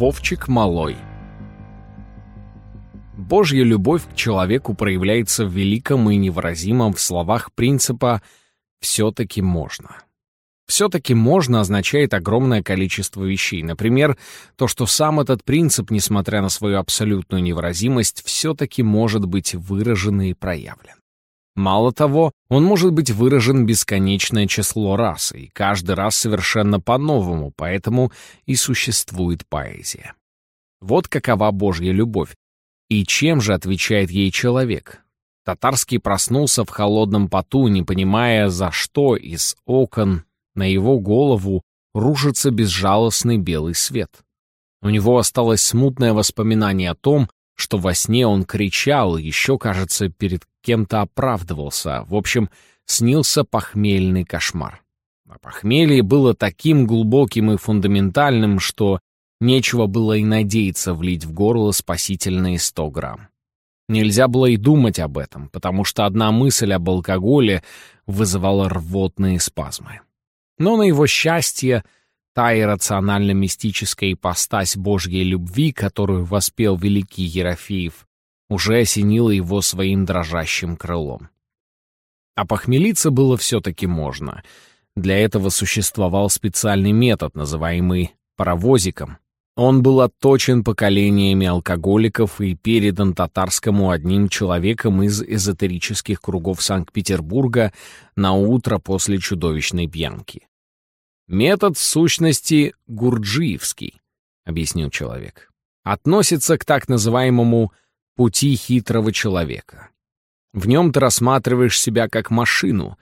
Вовчик Малой Божья любовь к человеку проявляется в великом и невыразимом в словах принципа «все-таки можно». «Все-таки можно» означает огромное количество вещей. Например, то, что сам этот принцип, несмотря на свою абсолютную невыразимость, все-таки может быть выражен и проявлен. Мало того, он может быть выражен бесконечное число раз, и каждый раз совершенно по-новому, поэтому и существует поэзия. Вот какова Божья любовь. И чем же отвечает ей человек? Татарский проснулся в холодном поту, не понимая, за что из окон на его голову рушится безжалостный белый свет. У него осталось смутное воспоминание о том, что во сне он кричал, еще, кажется, перед кем-то оправдывался. В общем, снился похмельный кошмар. А похмелье было таким глубоким и фундаментальным, что нечего было и надеяться влить в горло спасительные сто грамм. Нельзя было и думать об этом, потому что одна мысль об алкоголе вызывала рвотные спазмы. Но на его счастье — Та иррационально-мистическая ипостась Божьей любви, которую воспел великий Ерофеев, уже осенила его своим дрожащим крылом. А похмелиться было все-таки можно. Для этого существовал специальный метод, называемый паровозиком. Он был отточен поколениями алкоголиков и передан татарскому одним человеком из эзотерических кругов Санкт-Петербурга на утро после чудовищной пьянки. «Метод, в сущности, гурджиевский», — объяснил человек. «Относится к так называемому «пути хитрого человека». В нем ты рассматриваешь себя как машину.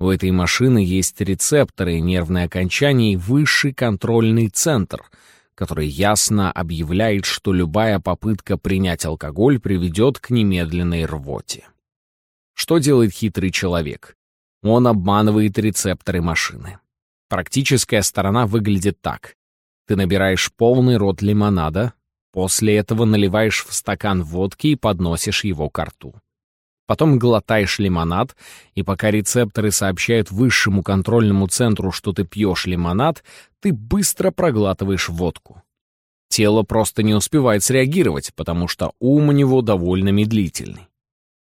У этой машины есть рецепторы, нервные окончания и высший контрольный центр, который ясно объявляет, что любая попытка принять алкоголь приведет к немедленной рвоте. Что делает хитрый человек? Он обманывает рецепторы машины. Практическая сторона выглядит так. Ты набираешь полный рот лимонада, после этого наливаешь в стакан водки и подносишь его к рту. Потом глотаешь лимонад, и пока рецепторы сообщают высшему контрольному центру, что ты пьешь лимонад, ты быстро проглатываешь водку. Тело просто не успевает среагировать, потому что ум у него довольно медлительный.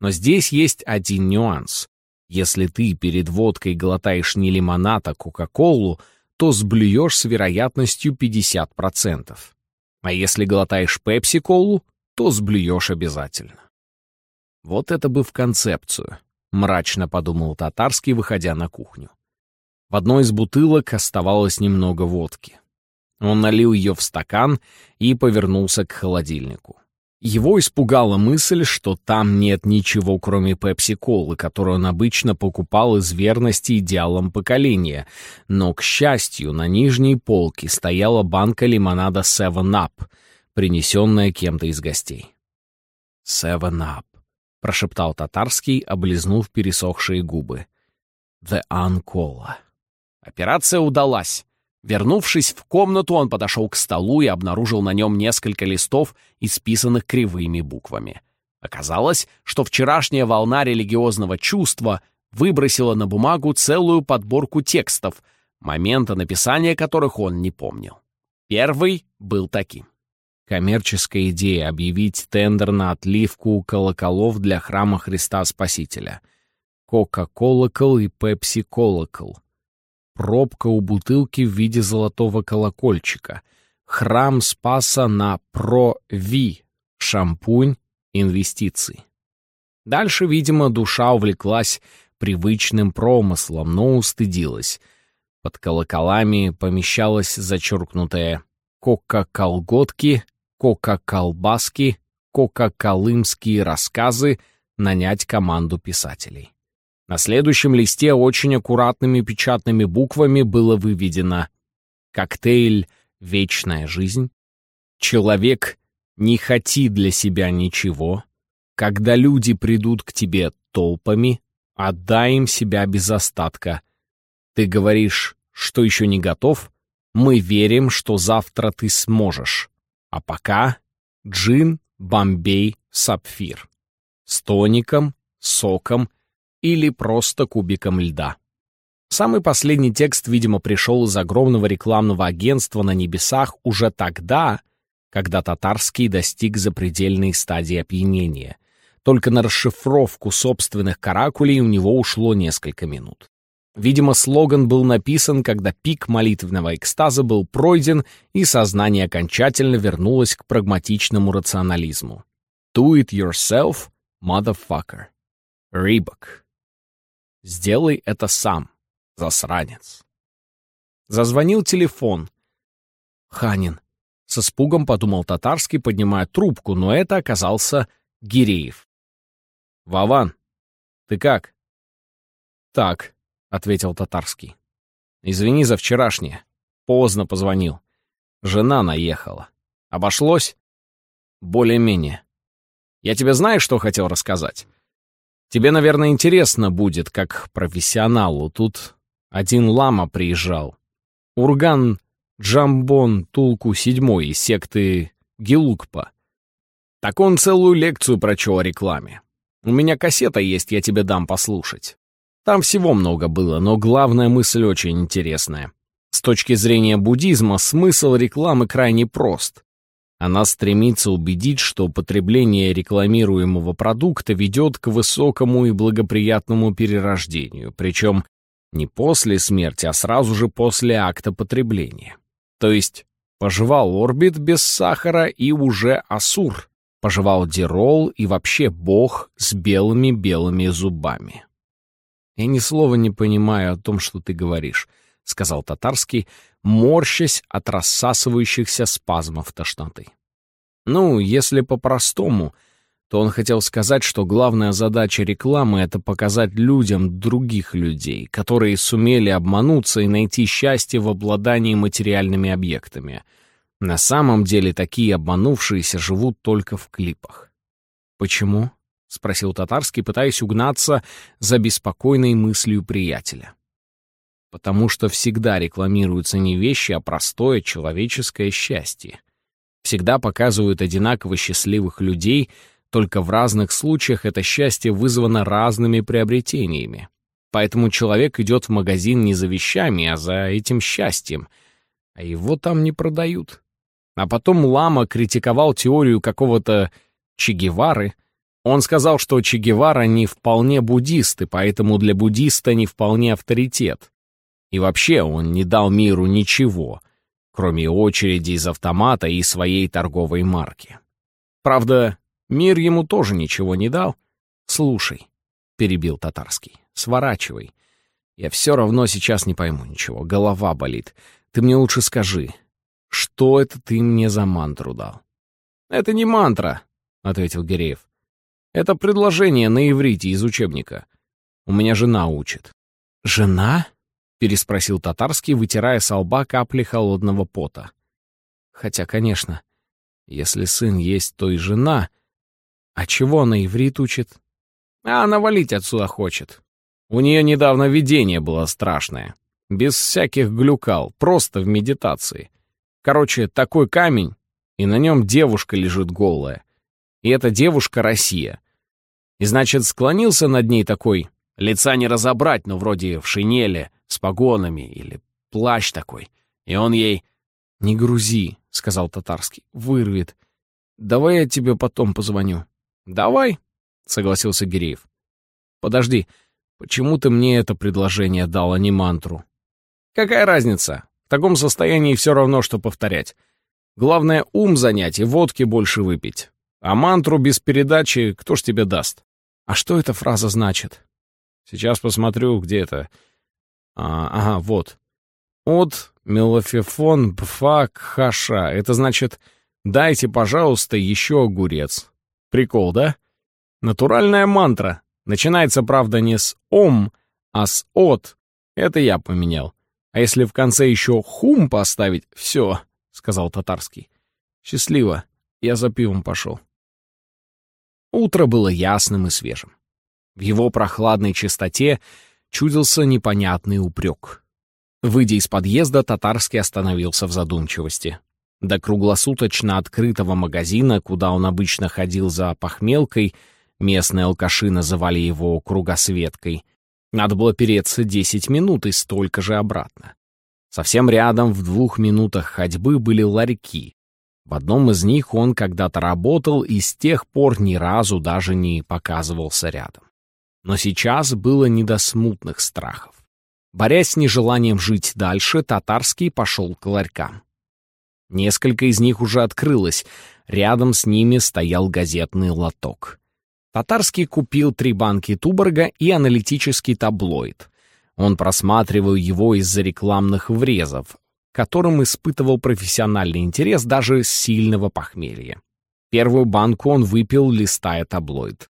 Но здесь есть один нюанс. Если ты перед водкой глотаешь не лимонад, а кока-колу, то сблюешь с вероятностью 50%. А если глотаешь пепси-колу, то сблюешь обязательно. Вот это бы в концепцию, мрачно подумал Татарский, выходя на кухню. В одной из бутылок оставалось немного водки. Он налил ее в стакан и повернулся к холодильнику. Его испугала мысль, что там нет ничего, кроме пепси-колы, которую он обычно покупал из верности идеалам поколения. Но, к счастью, на нижней полке стояла банка лимонада Seven Up, принесенная кем-то из гостей. Seven Up, прошептал татарский, облизнув пересохшие губы. «The Uncola». Операция удалась. Вернувшись в комнату, он подошел к столу и обнаружил на нем несколько листов, исписанных кривыми буквами. Оказалось, что вчерашняя волна религиозного чувства выбросила на бумагу целую подборку текстов, момента написания которых он не помнил. Первый был таким. Коммерческая идея объявить тендер на отливку колоколов для храма Христа Спасителя. Кока-колокол и пепси-колокол пробка у бутылки в виде золотого колокольчика, храм Спаса на Про-Ви, шампунь, инвестиции. Дальше, видимо, душа увлеклась привычным промыслом, но устыдилась. Под колоколами помещалось зачеркнутое «Кока-колготки», «Кока-колбаски», «Кока-колымские рассказы», нанять команду писателей. На следующем листе очень аккуратными печатными буквами было выведено «Коктейль «Вечная жизнь», «Человек не хоти для себя ничего», «Когда люди придут к тебе толпами, отдай им себя без остатка», «Ты говоришь, что еще не готов», «Мы верим, что завтра ты сможешь», а пока джин, бомбей, сапфир. С тоником, соком или просто кубиком льда. Самый последний текст, видимо, пришел из огромного рекламного агентства на небесах уже тогда, когда татарский достиг запредельной стадии опьянения. Только на расшифровку собственных каракулей у него ушло несколько минут. Видимо, слоган был написан, когда пик молитвенного экстаза был пройден, и сознание окончательно вернулось к прагматичному рационализму. Do it yourself, motherfucker. Рибок. Сделай это сам, засранец. Зазвонил телефон. Ханин. С испугом подумал татарский, поднимая трубку, но это оказался Гиреев. «Вован, ты как?» «Так», ответил татарский. «Извини за вчерашнее. Поздно позвонил. Жена наехала. Обошлось?» «Более-менее. Я тебе знаешь, что хотел рассказать? Тебе, наверное, интересно будет, как профессионалу. Тут один лама приезжал. Урган Джамбон Тулку седьмой из секты Гилукпа. Так он целую лекцию прочел о рекламе. У меня кассета есть, я тебе дам послушать. Там всего много было, но главная мысль очень интересная. С точки зрения буддизма смысл рекламы крайне прост. Она стремится убедить, что потребление рекламируемого продукта ведет к высокому и благоприятному перерождению, причем не после смерти, а сразу же после акта потребления. То есть пожевал орбит без сахара и уже асур, пожевал дирол и вообще бог с белыми-белыми зубами. «Я ни слова не понимаю о том, что ты говоришь», — сказал татарский, морщась от рассасывающихся спазмов тошноты. Ну, если по-простому, то он хотел сказать, что главная задача рекламы — это показать людям других людей, которые сумели обмануться и найти счастье в обладании материальными объектами. На самом деле такие обманувшиеся живут только в клипах. Почему? — спросил татарский, пытаясь угнаться за беспокойной мыслью приятеля. «Потому что всегда рекламируются не вещи, а простое человеческое счастье. Всегда показывают одинаково счастливых людей, только в разных случаях это счастье вызвано разными приобретениями. Поэтому человек идет в магазин не за вещами, а за этим счастьем, а его там не продают. А потом Лама критиковал теорию какого-то Че Гевары — он сказал, что Че Гевара не вполне буддист, поэтому для буддиста не вполне авторитет. И вообще он не дал миру ничего, кроме очереди из автомата и своей торговой марки. Правда, мир ему тоже ничего не дал. «Слушай», — перебил татарский, — «сворачивай. Я все равно сейчас не пойму ничего, голова болит. Ты мне лучше скажи, что это ты мне за мантру дал?» «Это не мантра», — ответил Гиреев. Это предложение на иврите из учебника. У меня жена учит». «Жена?» — переспросил татарский, вытирая с лба капли холодного пота. «Хотя, конечно, если сын есть, то и жена. А чего она иврит учит?» «А она валить отсюда хочет. У нее недавно видение было страшное. Без всяких глюкал, просто в медитации. Короче, такой камень, и на нем девушка лежит голая. И эта девушка — Россия. И, значит, склонился над ней такой, лица не разобрать, но вроде в шинели, с погонами или плащ такой. И он ей «Не грузи», — сказал татарский, — «вырвет. Давай я тебе потом позвоню». «Давай», — согласился Гиреев. «Подожди, почему ты мне это предложение дал, а не мантру?» «Какая разница? В таком состоянии все равно, что повторять. Главное, ум занять и водки больше выпить. А мантру без передачи кто ж тебе даст? А что эта фраза значит? Сейчас посмотрю, где это. А, ага, вот. От мелофефон пфак хаша. Это значит «дайте, пожалуйста, еще огурец». Прикол, да? Натуральная мантра. Начинается, правда, не с «ом», а с «от». Это я поменял. А если в конце еще «хум» поставить, все, — сказал татарский. Счастливо. Я за пивом пошел. Утро было ясным и свежим. В его прохладной чистоте чудился непонятный упрек. Выйдя из подъезда, Татарский остановился в задумчивости. До круглосуточно открытого магазина, куда он обычно ходил за похмелкой, местные алкаши называли его кругосветкой, надо было переться десять минут и столько же обратно. Совсем рядом, в двух минутах ходьбы, были ларьки. В одном из них он когда-то работал и с тех пор ни разу даже не показывался рядом. Но сейчас было не до смутных страхов. Борясь с нежеланием жить дальше, Татарский пошел к ларькам. Несколько из них уже открылось, рядом с ними стоял газетный лоток. Татарский купил три банки Туборга и аналитический таблоид. Он просматривал его из-за рекламных врезов, которым испытывал профессиональный интерес даже сильного похмелья. Первую банку он выпил, листая таблоид.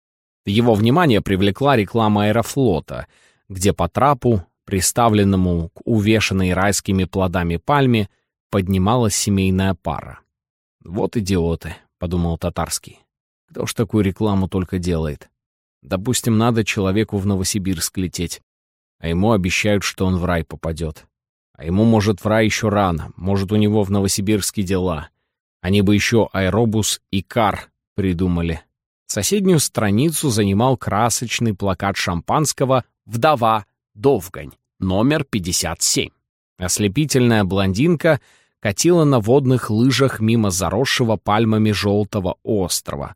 Его внимание привлекла реклама аэрофлота, где по трапу, приставленному к увешанной райскими плодами пальме, поднималась семейная пара. «Вот идиоты», — подумал Татарский. «Кто ж такую рекламу только делает? Допустим, надо человеку в Новосибирск лететь, а ему обещают, что он в рай попадет. А ему, может, в рай еще рано, может, у него в Новосибирске дела. Они бы еще аэробус и кар придумали». Соседнюю страницу занимал красочный плакат шампанского «Вдова Довгань», номер 57. Ослепительная блондинка катила на водных лыжах мимо заросшего пальмами желтого острова,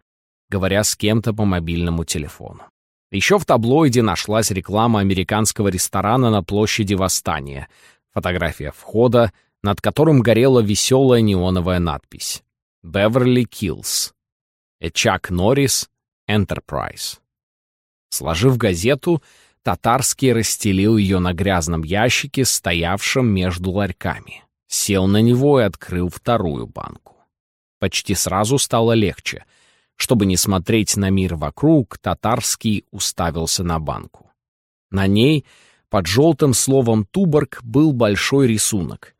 говоря с кем-то по мобильному телефону. Еще в таблоиде нашлась реклама американского ресторана на площади Восстания, фотография входа, над которым горела веселая неоновая надпись «Беверли Киллс». Чак Норрис, Enterprise. Сложив газету, Татарский расстелил ее на грязном ящике, стоявшем между ларьками. Сел на него и открыл вторую банку. Почти сразу стало легче. Чтобы не смотреть на мир вокруг, Татарский уставился на банку. На ней, под желтым словом «туборг», был большой рисунок.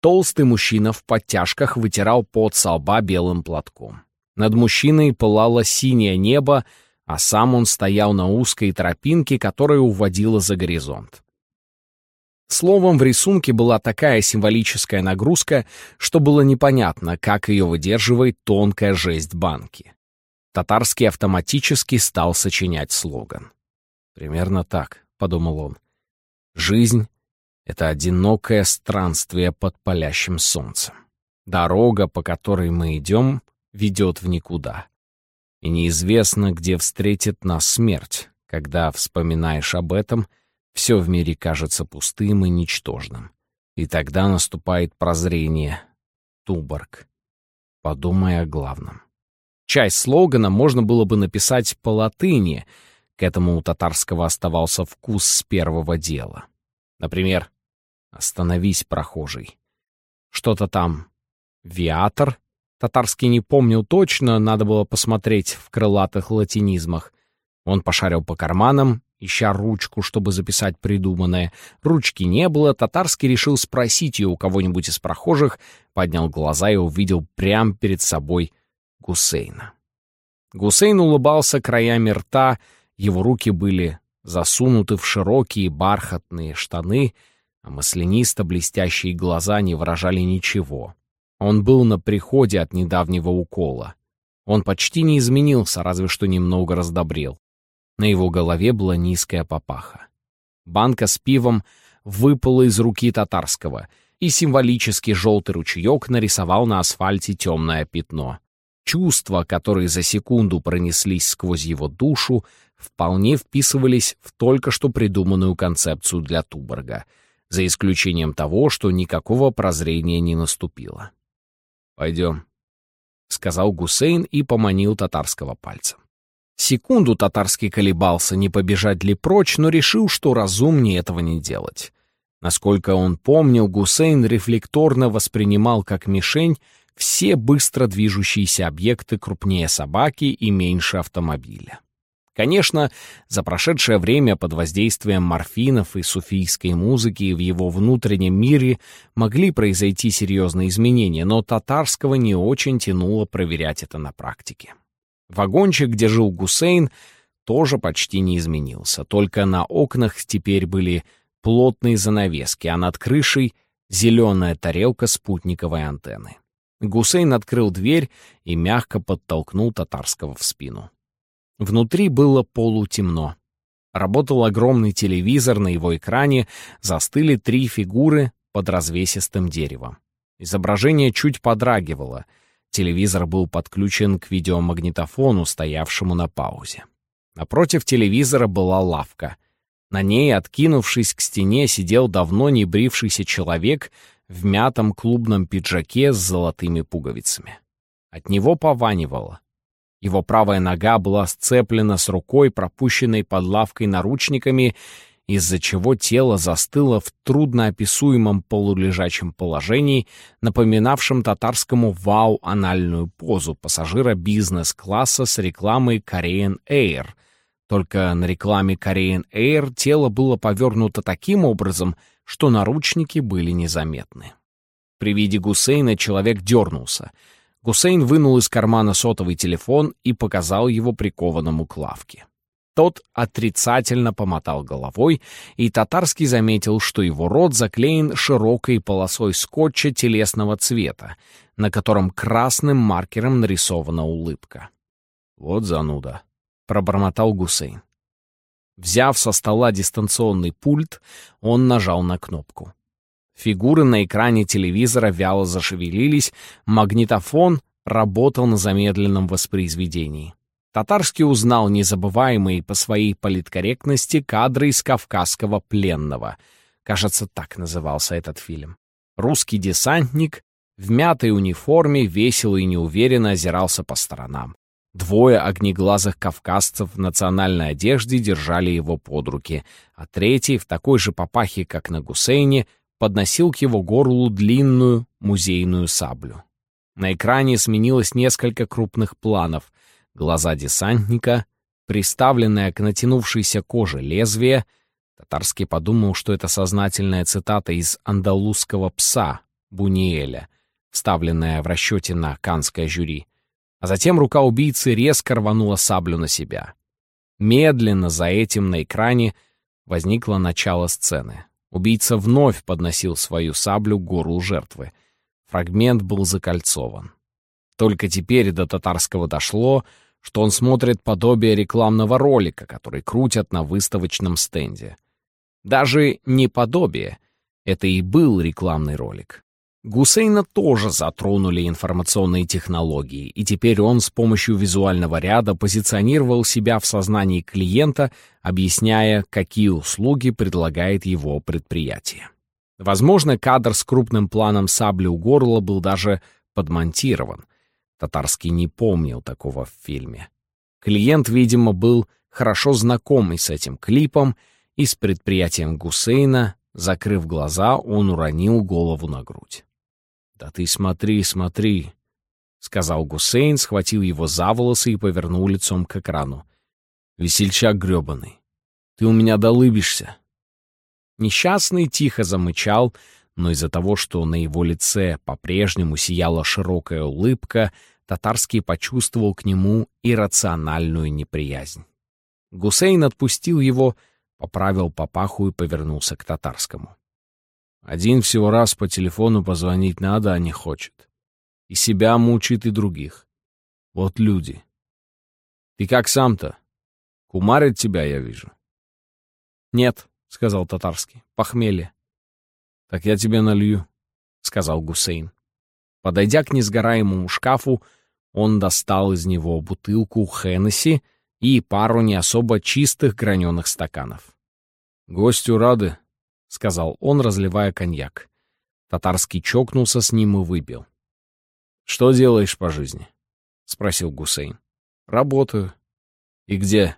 Толстый мужчина в подтяжках вытирал пот со лба белым платком. Над мужчиной пылало синее небо, а сам он стоял на узкой тропинке, которая уводила за горизонт. Словом, в рисунке была такая символическая нагрузка, что было непонятно, как ее выдерживает тонкая жесть банки. Татарский автоматически стал сочинять слоган. «Примерно так», — подумал он. «Жизнь — это одинокое странствие под палящим солнцем. Дорога, по которой мы идем, ведет в никуда и неизвестно, где встретит нас смерть. Когда вспоминаешь об этом, все в мире кажется пустым и ничтожным. И тогда наступает прозрение. Туборг. Подумай о главном. Часть слогана можно было бы написать по латыни. К этому у татарского оставался вкус с первого дела. Например, «Остановись, прохожий». Что-то там «Виатор» Татарский не помнил точно, надо было посмотреть в крылатых латинизмах. Он пошарил по карманам, ища ручку, чтобы записать придуманное. Ручки не было, Татарский решил спросить ее у кого-нибудь из прохожих, поднял глаза и увидел прямо перед собой Гусейна. Гусейн улыбался краями рта, его руки были засунуты в широкие бархатные штаны, а маслянисто блестящие глаза не выражали ничего. Он был на приходе от недавнего укола. Он почти не изменился, разве что немного раздобрел. На его голове была низкая папаха. Банка с пивом выпала из руки татарского, и символический желтый ручеек нарисовал на асфальте темное пятно. Чувства, которые за секунду пронеслись сквозь его душу, вполне вписывались в только что придуманную концепцию для Туборга, за исключением того, что никакого прозрения не наступило. «Пойдем», — сказал Гусейн и поманил татарского пальцем. Секунду татарский колебался, не побежать ли прочь, но решил, что разумнее этого не делать. Насколько он помнил, Гусейн рефлекторно воспринимал как мишень все быстро движущиеся объекты крупнее собаки и меньше автомобиля. Конечно, за прошедшее время под воздействием морфинов и суфийской музыки в его внутреннем мире могли произойти серьезные изменения, но татарского не очень тянуло проверять это на практике. Вагончик, где жил Гусейн, тоже почти не изменился, только на окнах теперь были плотные занавески, а над крышей — зеленая тарелка спутниковой антенны. Гусейн открыл дверь и мягко подтолкнул татарского в спину. Внутри было полутемно. Работал огромный телевизор, на его экране застыли три фигуры под развесистым деревом. Изображение чуть подрагивало. Телевизор был подключен к видеомагнитофону, стоявшему на паузе. Напротив телевизора была лавка. На ней, откинувшись к стене, сидел давно не брившийся человек в мятом клубном пиджаке с золотыми пуговицами. От него пованивало. Его правая нога была сцеплена с рукой, пропущенной под лавкой наручниками, из-за чего тело застыло в трудноописуемом полулежачем положении, напоминавшем татарскому вау-анальную позу пассажира бизнес-класса с рекламой Korean Air. Только на рекламе Korean Air тело было повернуто таким образом, что наручники были незаметны. При виде Гусейна человек дернулся. Гусейн вынул из кармана сотовый телефон и показал его прикованному к лавке. Тот отрицательно помотал головой, и Татарский заметил, что его рот заклеен широкой полосой скотча телесного цвета, на котором красным маркером нарисована улыбка. «Вот зануда», — пробормотал Гусейн. Взяв со стола дистанционный пульт, он нажал на кнопку. Фигуры на экране телевизора вяло зашевелились, магнитофон работал на замедленном воспроизведении. Татарский узнал незабываемые по своей политкорректности кадры из «Кавказского пленного». Кажется, так назывался этот фильм. Русский десантник в мятой униформе весело и неуверенно озирался по сторонам. Двое огнеглазых кавказцев в национальной одежде держали его под руки, а третий, в такой же папахе, как на Гусейне, подносил к его горлу длинную музейную саблю. На экране сменилось несколько крупных планов — глаза десантника, приставленное к натянувшейся коже лезвие. Татарский подумал, что это сознательная цитата из «Андалузского пса» Буниэля, вставленная в расчете на канское жюри. А затем рука убийцы резко рванула саблю на себя. Медленно за этим на экране возникло начало сцены. Убийца вновь подносил свою саблю к горлу жертвы. Фрагмент был закольцован. Только теперь до татарского дошло, что он смотрит подобие рекламного ролика, который крутят на выставочном стенде. Даже не подобие, это и был рекламный ролик. Гусейна тоже затронули информационные технологии, и теперь он с помощью визуального ряда позиционировал себя в сознании клиента, объясняя, какие услуги предлагает его предприятие. Возможно, кадр с крупным планом сабли у горла был даже подмонтирован, Татарский не помнил такого в фильме. Клиент, видимо, был хорошо знакомый с этим клипом и с предприятием Гусейна, закрыв глаза, он уронил голову на грудь. «Да ты смотри, смотри», — сказал Гусейн, схватил его за волосы и повернул лицом к экрану. «Весельчак грёбаный, ты у меня долыбишься». Несчастный тихо замычал, но из-за того, что на его лице по-прежнему сияла широкая улыбка, Татарский почувствовал к нему иррациональную неприязнь. Гусейн отпустил его, поправил папаху и повернулся к Татарскому. Один всего раз по телефону позвонить надо, а не хочет. И себя мучит, и других. Вот люди. Ты как сам-то? Кумарит тебя, я вижу. Нет, — сказал Татарский, — похмелье. «Так я тебе налью», — сказал Гусейн. Подойдя к несгораемому шкафу, он достал из него бутылку Хеннесси и пару не особо чистых граненых стаканов. «Гостю рады», — сказал он, разливая коньяк. Татарский чокнулся с ним и выпил. «Что делаешь по жизни?» — спросил Гусейн. «Работаю». «И где?»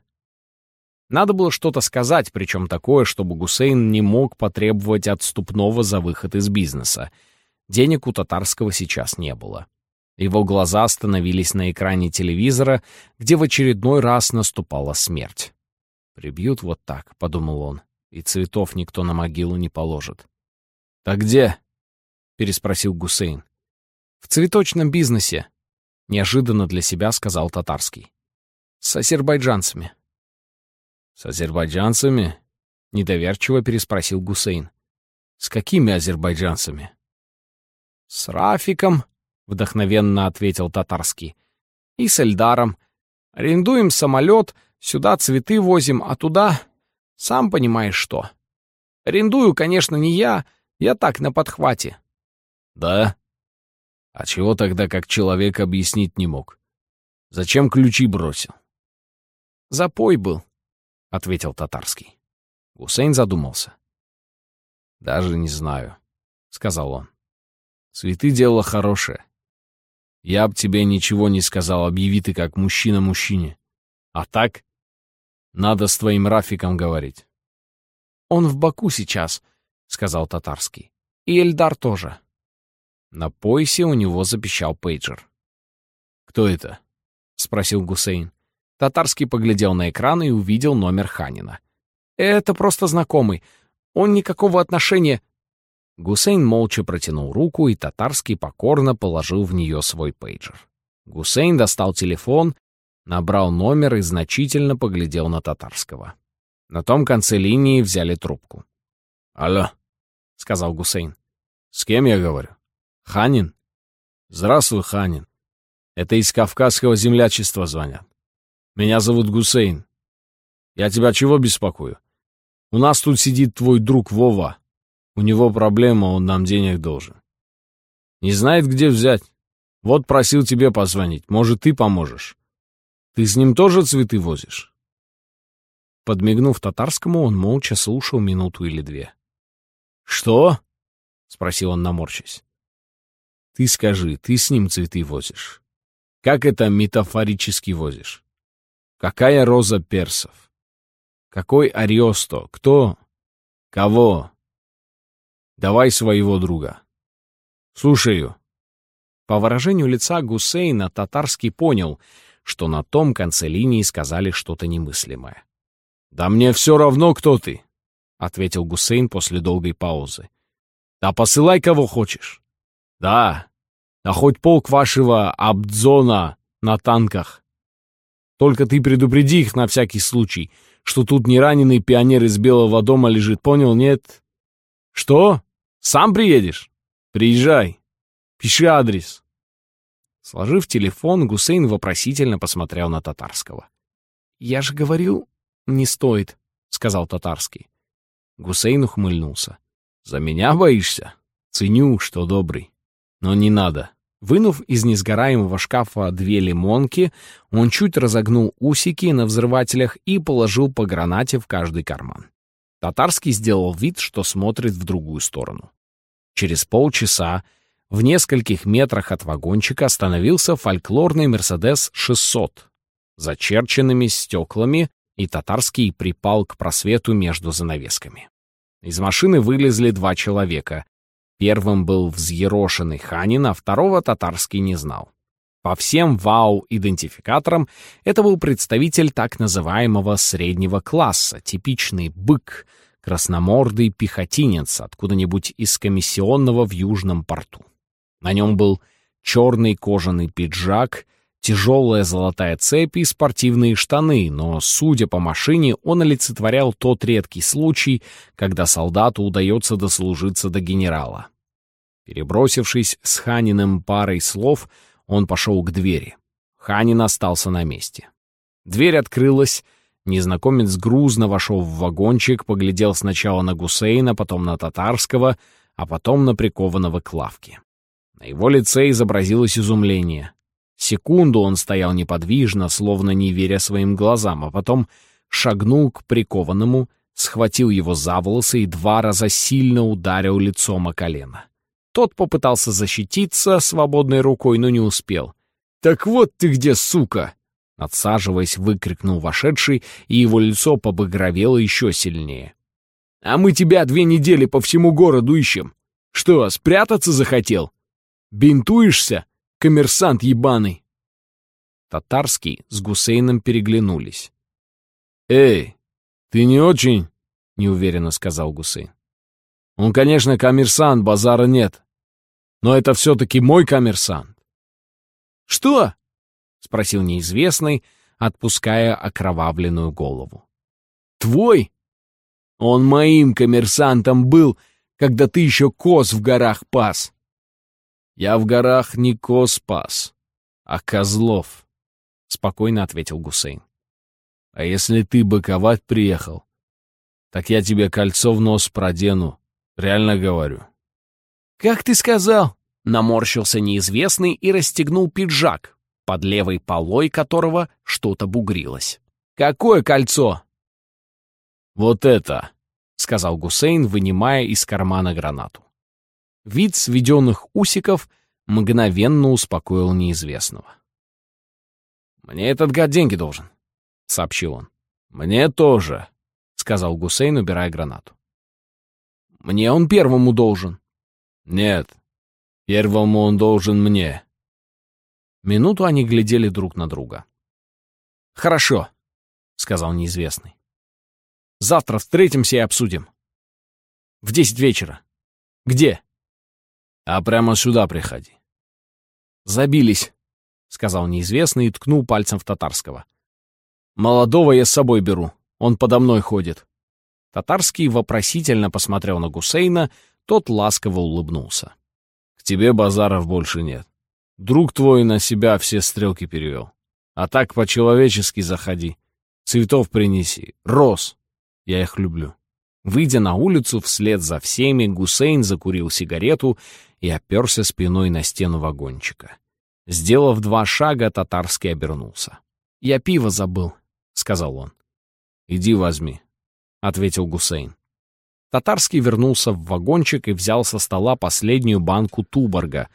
Надо было что-то сказать, причем такое, чтобы Гусейн не мог потребовать отступного за выход из бизнеса. Денег у татарского сейчас не было. Его глаза остановились на экране телевизора, где в очередной раз наступала смерть. «Прибьют вот так», — подумал он, — «и цветов никто на могилу не положит». «Так где?» — переспросил Гусейн. «В цветочном бизнесе», — неожиданно для себя сказал татарский. «С азербайджанцами». «С азербайджанцами?» — недоверчиво переспросил Гусейн. «С какими азербайджанцами?» «С Рафиком», — вдохновенно ответил татарский. «И с Эльдаром. Арендуем самолет, сюда цветы возим, а туда... Сам понимаешь что. Арендую, конечно, не я, я так, на подхвате». «Да?» А чего тогда как человек объяснить не мог? Зачем ключи бросил? Запой был, — ответил татарский. Гусейн задумался. «Даже не знаю», — сказал он. «Цветы — дело хорошее. Я б тебе ничего не сказал, объяви ты как мужчина мужчине. А так, надо с твоим Рафиком говорить». «Он в Баку сейчас», — сказал Татарский. «И Эльдар тоже». На поясе у него запищал пейджер. «Кто это?» — спросил Гусейн. Татарский поглядел на экран и увидел номер Ханина. «Это просто знакомый. Он никакого отношения...» Гусейн молча протянул руку, и Татарский покорно положил в нее свой пейджер. Гусейн достал телефон, набрал номер и значительно поглядел на Татарского. На том конце линии взяли трубку. «Алло», — сказал Гусейн. «С кем я говорю?» «Ханин?» «Здравствуй, Ханин. Это из Кавказского землячества звонят. Меня зовут Гусейн. Я тебя чего беспокою? У нас тут сидит твой друг Вова. У него проблема, он нам денег должен. Не знает, где взять. Вот просил тебе позвонить. Может, ты поможешь. Ты с ним тоже цветы возишь?» Подмигнув татарскому, он молча слушал минуту или две. «Что?» — спросил он, наморчась. «Ты скажи, ты с ним цветы возишь? Как это метафорически возишь? Какая роза персов? Какой Ариосто? Кто? Кого? Давай своего друга. Слушаю». По выражению лица Гусейна татарский понял, что на том конце линии сказали что-то немыслимое. «Да мне все равно, кто ты», — ответил Гусейн после долгой паузы. «Да посылай кого хочешь». «Да, да хоть полк вашего Абдзона на танках. Только ты предупреди их на всякий случай, что тут не раненый пионер из Белого дома лежит, понял, нет?» «Что? Сам приедешь? Приезжай. Пиши адрес». Сложив телефон, Гусейн вопросительно посмотрел на Татарского. «Я же говорил, не стоит», — сказал Татарский. Гусейн ухмыльнулся. «За меня боишься? Ценю, что добрый. Но не надо». Вынув из несгораемого шкафа две лимонки, он чуть разогнул усики на взрывателях и положил по гранате в каждый карман. Татарский сделал вид, что смотрит в другую сторону. Через полчаса в нескольких метрах от вагончика остановился фольклорный «Мерседес-600» зачерченными стеклами, и татарский припал к просвету между занавесками. Из машины вылезли два человека. Первым был взъерошенный ханин, а второго татарский не знал. По всем ВАУ-идентификаторам это был представитель так называемого среднего класса, типичный бык, красномордый пехотинец откуда-нибудь из комиссионного в Южном порту. На нем был черный кожаный пиджак, тяжелая золотая цепь и спортивные штаны, но, судя по машине, он олицетворял тот редкий случай, когда солдату удается дослужиться до генерала. Перебросившись с Ханиным парой слов, он пошел к двери. Ханин остался на месте. Дверь открылась, незнакомец грузно вошел в вагончик, поглядел сначала на Гусейна, потом на Татарского, а потом на прикованного к лавке. На его лице изобразилось изумление. Секунду он стоял неподвижно, словно не веря своим глазам, а потом шагнул к прикованному, схватил его за волосы и два раза сильно ударил лицом о колено. Тот попытался защититься свободной рукой, но не успел. «Так вот ты где, сука!» Надсаживаясь, выкрикнул вошедший, и его лицо побагровело еще сильнее. «А мы тебя две недели по всему городу ищем. Что, спрятаться захотел? Бинтуешься, коммерсант ебаный?» Татарский с Гусейном переглянулись. «Эй, ты не очень?» — неуверенно сказал Гусейн. «Он, конечно, коммерсант, базара нет. Но это все-таки мой коммерсант». «Что?» — спросил неизвестный, отпуская окровавленную голову. «Твой? Он моим коммерсантом был, когда ты еще коз в горах пас. «Я в горах не коз пас, а козлов», — спокойно ответил Гусейн. «А если ты быковать приехал, так я тебе кольцо в нос продену, реально говорю». «Как ты сказал?» Наморщился неизвестный и расстегнул пиджак, под левой полой которого что-то бугрилось. «Какое кольцо?» «Вот это», — сказал Гусейн, вынимая из кармана гранату. Вид сведенных усиков мгновенно успокоил неизвестного. «Мне этот гад деньги должен», — сообщил он. «Мне тоже», — сказал Гусейн, убирая гранату. «Мне он первому должен». «Нет, первому он должен мне». Минуту они глядели друг на друга. «Хорошо», — сказал неизвестный. «Завтра встретимся и обсудим. В десять вечера. Где?» «А прямо сюда приходи». «Забились», — сказал неизвестный и ткнул пальцем в татарского. «Молодого я с собой беру, он подо мной ходит». Татарский вопросительно посмотрел на Гусейна, тот ласково улыбнулся. «К тебе базаров больше нет. Друг твой на себя все стрелки перевел. А так по-человечески заходи. Цветов принеси. Роз. Я их люблю». Выйдя на улицу вслед за всеми, Гусейн закурил сигарету и оперся спиной на стену вагончика. Сделав два шага, татарский обернулся. «Я пиво забыл», — сказал он. «Иди возьми», — ответил Гусейн. Татарский вернулся в вагончик и взял со стола последнюю банку туборга.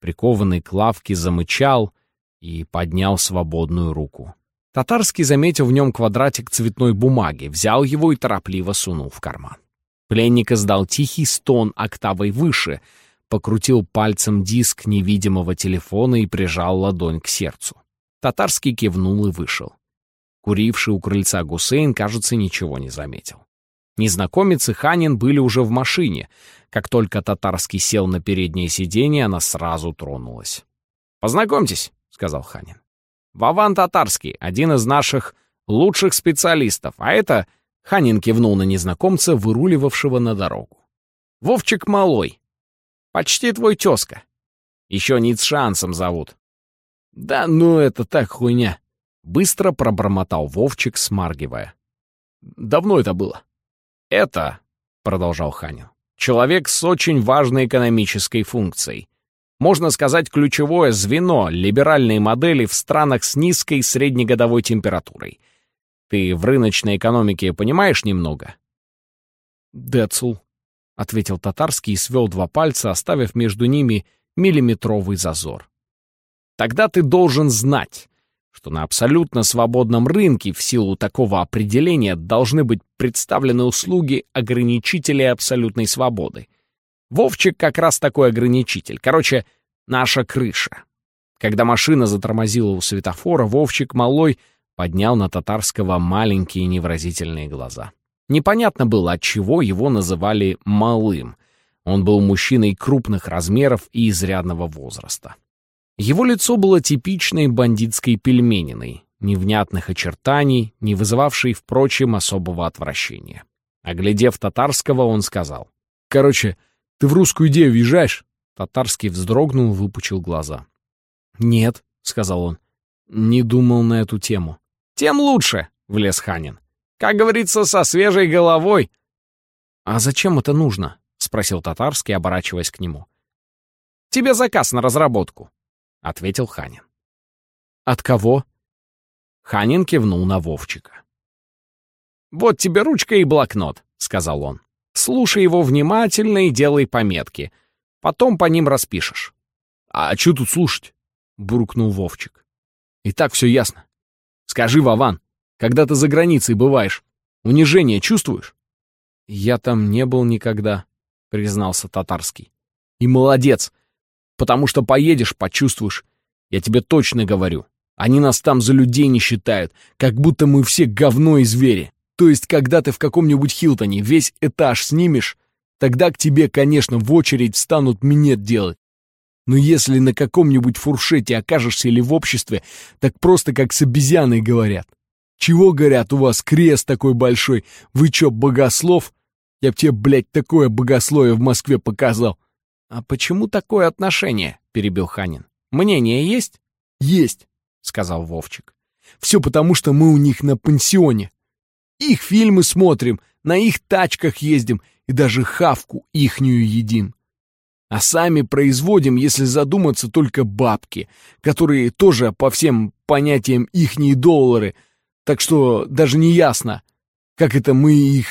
Прикованный к лавке замычал и поднял свободную руку. Татарский заметил в нем квадратик цветной бумаги, взял его и торопливо сунул в карман. Пленник издал тихий стон октавой выше — покрутил пальцем диск невидимого телефона и прижал ладонь к сердцу. Татарский кивнул и вышел. Куривший у крыльца Гусейн, кажется, ничего не заметил. Незнакомец и Ханин были уже в машине. Как только Татарский сел на переднее сиденье, она сразу тронулась. «Познакомьтесь», — сказал Ханин. «Вован Татарский, один из наших лучших специалистов, а это...» Ханин кивнул на незнакомца, выруливавшего на дорогу. «Вовчик Малой, Почти твой тезка. Еще Ницшансом зовут. Да ну это так хуйня. Быстро пробормотал Вовчик, смаргивая. Давно это было. Это, продолжал Ханин, человек с очень важной экономической функцией. Можно сказать, ключевое звено либеральной модели в странах с низкой среднегодовой температурой. Ты в рыночной экономике понимаешь немного? Децл, — ответил татарский и свел два пальца, оставив между ними миллиметровый зазор. «Тогда ты должен знать, что на абсолютно свободном рынке в силу такого определения должны быть представлены услуги ограничителей абсолютной свободы. Вовчик как раз такой ограничитель. Короче, наша крыша». Когда машина затормозила у светофора, Вовчик малой поднял на татарского маленькие невразительные глаза. Непонятно было, от чего его называли «малым». Он был мужчиной крупных размеров и изрядного возраста. Его лицо было типичной бандитской пельмениной, невнятных очертаний, не вызывавшей, впрочем, особого отвращения. Оглядев татарского, он сказал. «Короче, ты в русскую идею въезжаешь?» Татарский вздрогнул, выпучил глаза. «Нет», — сказал он, — «не думал на эту тему». «Тем лучше», — влез Ханин. Как говорится, со свежей головой. «А зачем это нужно?» — спросил Татарский, оборачиваясь к нему. «Тебе заказ на разработку», — ответил Ханин. «От кого?» Ханин кивнул на Вовчика. «Вот тебе ручка и блокнот», — сказал он. «Слушай его внимательно и делай пометки. Потом по ним распишешь». «А что тут слушать?» — буркнул Вовчик. «И так все ясно. Скажи, Вован, когда ты за границей бываешь? Унижение чувствуешь?» «Я там не был никогда», — признался Татарский. «И молодец, потому что поедешь, почувствуешь. Я тебе точно говорю. Они нас там за людей не считают, как будто мы все говно и звери. То есть, когда ты в каком-нибудь Хилтоне весь этаж снимешь, тогда к тебе, конечно, в очередь встанут минет делать. Но если на каком-нибудь фуршете окажешься или в обществе, так просто как с обезьяной говорят. Чего, говорят, у вас крест такой большой? Вы чё, богослов? Я б тебе, блядь, такое богословие в Москве показал. А почему такое отношение? Перебил Ханин. Мнение есть? Есть, сказал Вовчик. Все потому, что мы у них на пансионе. Их фильмы смотрим, на их тачках ездим и даже хавку ихнюю едим. А сами производим, если задуматься, только бабки, которые тоже по всем понятиям ихние доллары. Так что даже не ясно, как это мы их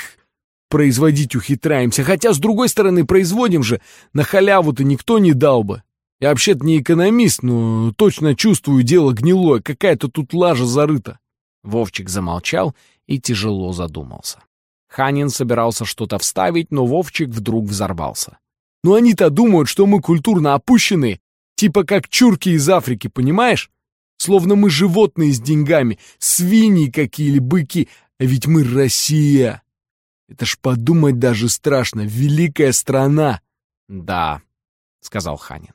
производить ухитраемся. Хотя, с другой стороны, производим же, на халяву-то никто не дал бы. Я вообще-то не экономист, но точно чувствую дело гнилое, какая-то тут лажа зарыта. Вовчик замолчал и тяжело задумался. Ханин собирался что-то вставить, но Вовчик вдруг взорвался. «Ну они-то думают, что мы культурно опущены, типа как чурки из Африки, понимаешь? Словно мы животные с деньгами, свиньи какие или быки, а ведь мы Россия. Это ж подумать даже страшно, великая страна!» «Да», — сказал Ханин.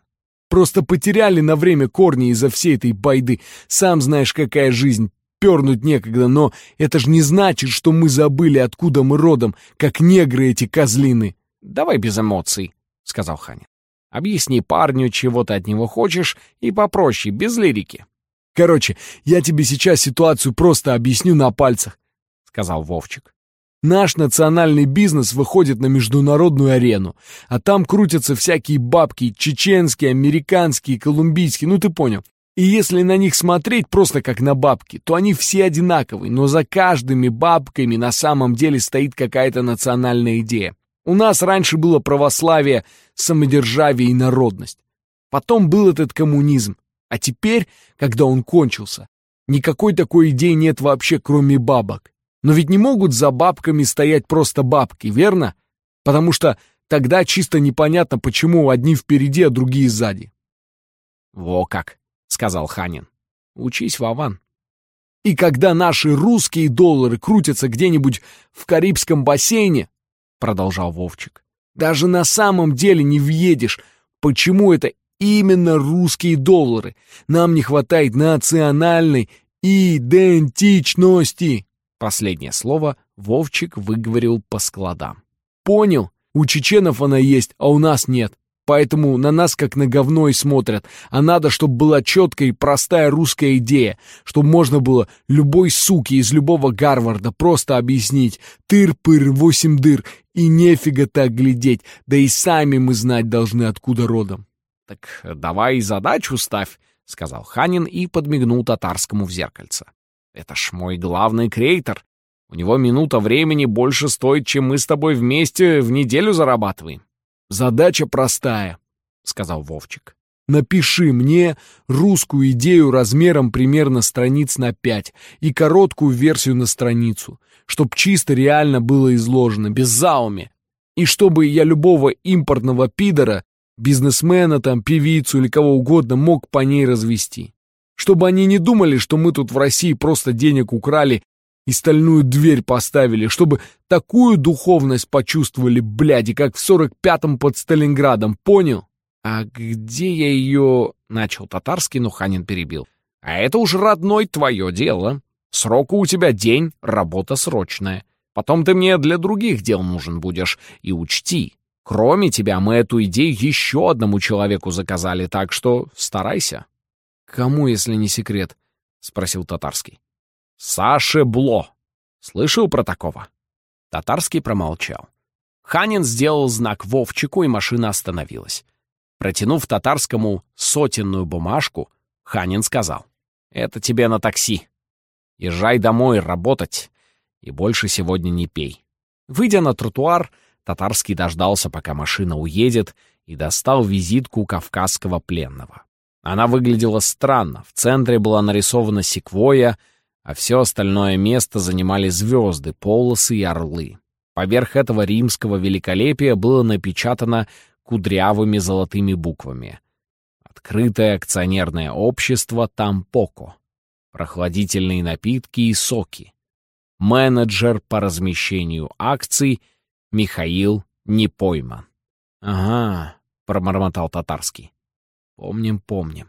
Просто потеряли на время корни из-за всей этой байды. Сам знаешь, какая жизнь. Пернуть некогда, но это ж не значит, что мы забыли, откуда мы родом, как негры эти козлины. Давай без эмоций, — сказал Ханин. Объясни парню, чего ты от него хочешь, и попроще, без лирики. Короче, я тебе сейчас ситуацию просто объясню на пальцах, — сказал Вовчик. Наш национальный бизнес выходит на международную арену, а там крутятся всякие бабки, чеченские, американские, колумбийские, ну ты понял. И если на них смотреть просто как на бабки, то они все одинаковые, но за каждыми бабками на самом деле стоит какая-то национальная идея. У нас раньше было православие, самодержавие и народность. Потом был этот коммунизм. А теперь, когда он кончился, никакой такой идеи нет вообще, кроме бабок. Но ведь не могут за бабками стоять просто бабки, верно? Потому что тогда чисто непонятно, почему одни впереди, а другие сзади. «Во как!» — сказал Ханин. «Учись, Вован». «И когда наши русские доллары крутятся где-нибудь в Карибском бассейне, — продолжал Вовчик, — даже на самом деле не въедешь, почему это именно русские доллары. Нам не хватает национальной идентичности. Последнее слово Вовчик выговорил по складам. «Понял. У чеченов она есть, а у нас нет. Поэтому на нас как на говно и смотрят. А надо, чтобы была четкая и простая русская идея, чтобы можно было любой суке из любого Гарварда просто объяснить «тыр-пыр, восемь дыр» и нефига так глядеть, да и сами мы знать должны, откуда родом. «Так давай задачу ставь», — сказал Ханин и подмигнул татарскому в зеркальце. Это ж мой главный креатор. У него минута времени больше стоит, чем мы с тобой вместе в неделю зарабатываем. Задача простая, — сказал Вовчик. Напиши мне русскую идею размером примерно страниц на пять и короткую версию на страницу, чтоб чисто реально было изложено, без зауми. И чтобы я любого импортного пидора, бизнесмена там, певицу или кого угодно мог по ней развести. Чтобы они не думали, что мы тут в России просто денег украли и стальную дверь поставили, чтобы такую духовность почувствовали, бляди, как в сорок пятом под Сталинградом, понял? А где я ее... Начал татарский, но Ханин перебил. А это уж родной твое дело. Сроку у тебя день, работа срочная. Потом ты мне для других дел нужен будешь. И учти, кроме тебя мы эту идею еще одному человеку заказали, так что старайся. «Кому, если не секрет?» — спросил Татарский. «Саше Бло. Слышал про такого?» Татарский промолчал. Ханин сделал знак Вовчику, и машина остановилась. Протянув Татарскому сотенную бумажку, Ханин сказал. «Это тебе на такси. Езжай домой работать, и больше сегодня не пей». Выйдя на тротуар, Татарский дождался, пока машина уедет, и достал визитку кавказского пленного. Она выглядела странно. В центре была нарисована секвойя, а все остальное место занимали звезды, полосы и орлы. Поверх этого римского великолепия было напечатано кудрявыми золотыми буквами. Открытое акционерное общество «Тампоко». Прохладительные напитки и соки. Менеджер по размещению акций Михаил Непойман. «Ага», — промормотал татарский. Помним, помним.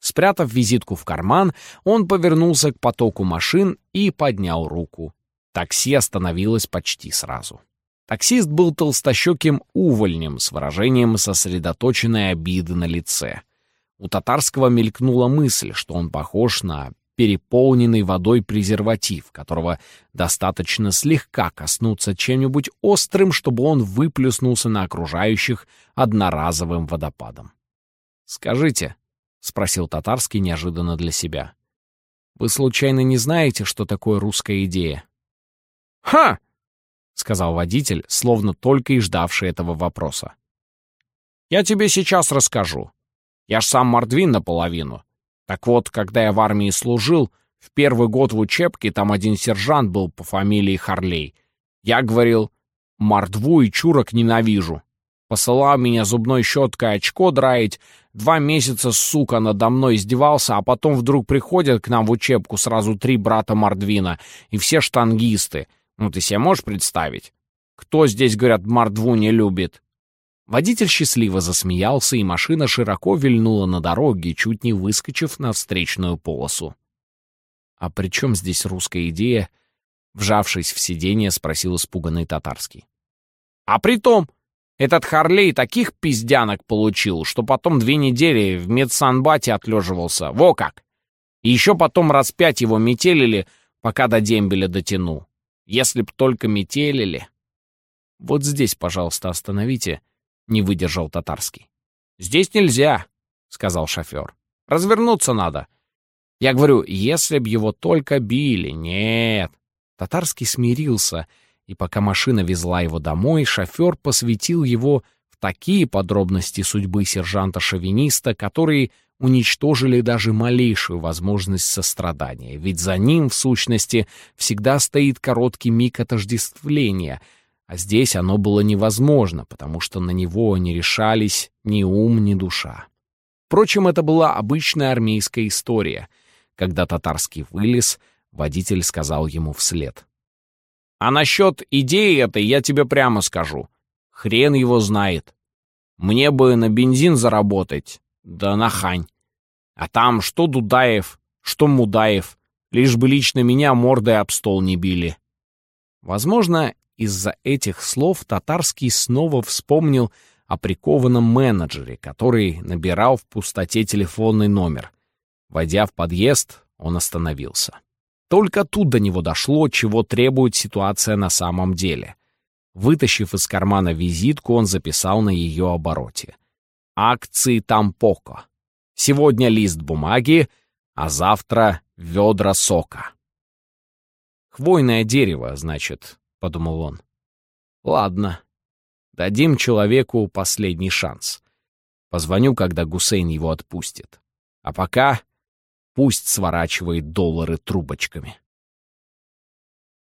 Спрятав визитку в карман, он повернулся к потоку машин и поднял руку. Такси остановилось почти сразу. Таксист был толстощеким увольнем с выражением сосредоточенной обиды на лице. У татарского мелькнула мысль, что он похож на переполненный водой презерватив, которого достаточно слегка коснуться чем-нибудь острым, чтобы он выплюснулся на окружающих одноразовым водопадом. «Скажите», — спросил Татарский неожиданно для себя, — «вы случайно не знаете, что такое русская идея?» «Ха!» — сказал водитель, словно только и ждавший этого вопроса. «Я тебе сейчас расскажу. Я ж сам мордвин наполовину. Так вот, когда я в армии служил, в первый год в учебке там один сержант был по фамилии Харлей. Я говорил, мордву и чурок ненавижу. Посылал меня зубной щеткой очко драить, два месяца, сука, надо мной издевался, а потом вдруг приходят к нам в учебку сразу три брата Мордвина, и все штангисты. Ну, ты себе можешь представить? Кто здесь, говорят, мордву не любит? Водитель счастливо засмеялся, и машина широко вильнула на дороге, чуть не выскочив на встречную полосу. «А при чем здесь русская идея?» Вжавшись в сиденье, спросил испуганный татарский. «А при том, этот Харлей таких пиздянок получил, что потом две недели в медсанбате отлеживался. Во как! И еще потом раз пять его метелили, пока до дембеля дотяну. Если б только метелили...» «Вот здесь, пожалуйста, остановите», не выдержал татарский. «Здесь нельзя», — сказал шофер. «Развернуться надо». Я говорю, если б его только били. Нет. Татарский смирился, и пока машина везла его домой, шофер посвятил его в такие подробности судьбы сержанта-шовиниста, которые уничтожили даже малейшую возможность сострадания, ведь за ним, в сущности, всегда стоит короткий миг отождествления — а здесь оно было невозможно, потому что на него не решались ни ум, ни душа. Впрочем, это была обычная армейская история. Когда татарский вылез, водитель сказал ему вслед. «А насчет идеи этой я тебе прямо скажу. Хрен его знает. Мне бы на бензин заработать, да на хань. А там что Дудаев, что Мудаев, лишь бы лично меня мордой об стол не били». Возможно, из-за этих слов Татарский снова вспомнил о прикованном менеджере, который набирал в пустоте телефонный номер. Войдя в подъезд, он остановился. Только тут до него дошло, чего требует ситуация на самом деле. Вытащив из кармана визитку, он записал на ее обороте. «Акции Тампоко. Сегодня лист бумаги, а завтра ведра сока». Хвойное дерево, значит, — подумал он. «Ладно, дадим человеку последний шанс. Позвоню, когда Гусейн его отпустит. А пока пусть сворачивает доллары трубочками».